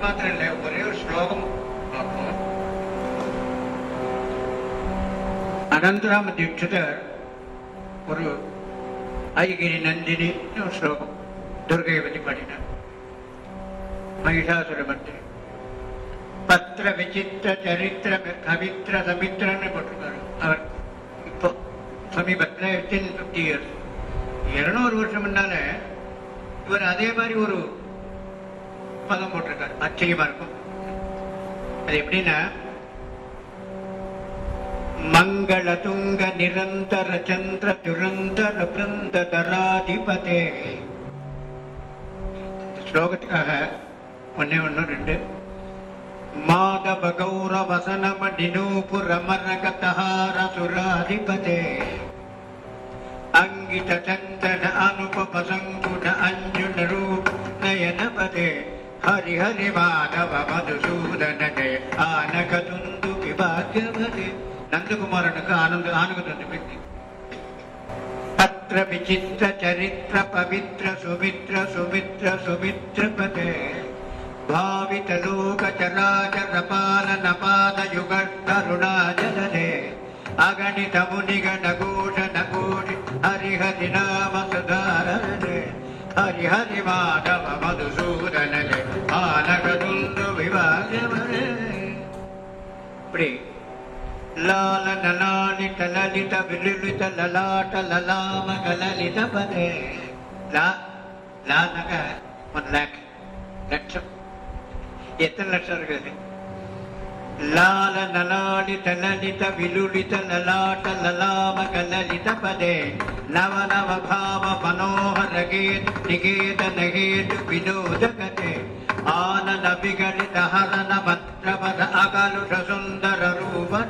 மாத்திரம் இல்லை ஒரே ஒரு ஸ்லோகம் பார்ப்போம் அனந்தராம தீட்சிதர் ஒரு ஐகிரி நந்தினி ஒரு ஸ்லோகம் துர்கையை பற்றி பாடினார் மகிஷாசுர மந்திரி பத்திர விசித்திர சரித்திர கவித்திர சமித்திரன்னு போட்டிருக்காரு அவர் இப்போ சமீபத்தில் வித்தின் ஃபிஃப்டி இயர்ஸ் இருநூறு வருஷம் முன்னால இவர் அதே மாதிரி ஒரு பதம் போட்டிருக்காரு. ஆச்சரியமா இருக்கும். அது எப்படின்னா மங்கள துங்க நிரந்தர சந்திர துரந்தர பிருந்த தராதிபதே. ஸ்லோகத்துக்காக ஒன்னே ஒண்ணு ரெண்டு. மாதவ கௌரவ வசனம நினூபுர மரகதஹார சுராதிபதே. அங்கித சந்தன హరి హరి మాధవ మధుసూదన జయ ఆనకతుందుకి భాగ్యవతి నందకుమారునికి ఆనంద ఆనకతుంది పెట్టి. పత్ర విచిత్ర చరిత్ర పవిత్ర సుమిత్ర సుమిత్ర సుమిత్ర పదే భావిత లోక చరాచర పాలన పాద యుగ కరుణాచలనే అగణిత మునిగణ గోషణ కోటి హరిహరి నామ సుధారణే. హరి మాధవ మధుసూదన இப்படி லாலன லாலித லலித விலுலித லலாட்ட லலாம கலலித பதே லா லானக ஒன் லேக் லட்சம் எத்தனை லட்சம் இருக்குது லால நலாலித லலித விலுலித லலாட்ட லலாம கலலித பதே நவ நவ பாவ மனோகர கீத் நிகேத நகேது வினோத கதே ஆனன விகலித ஹரன மத்ரபத அகலுஷ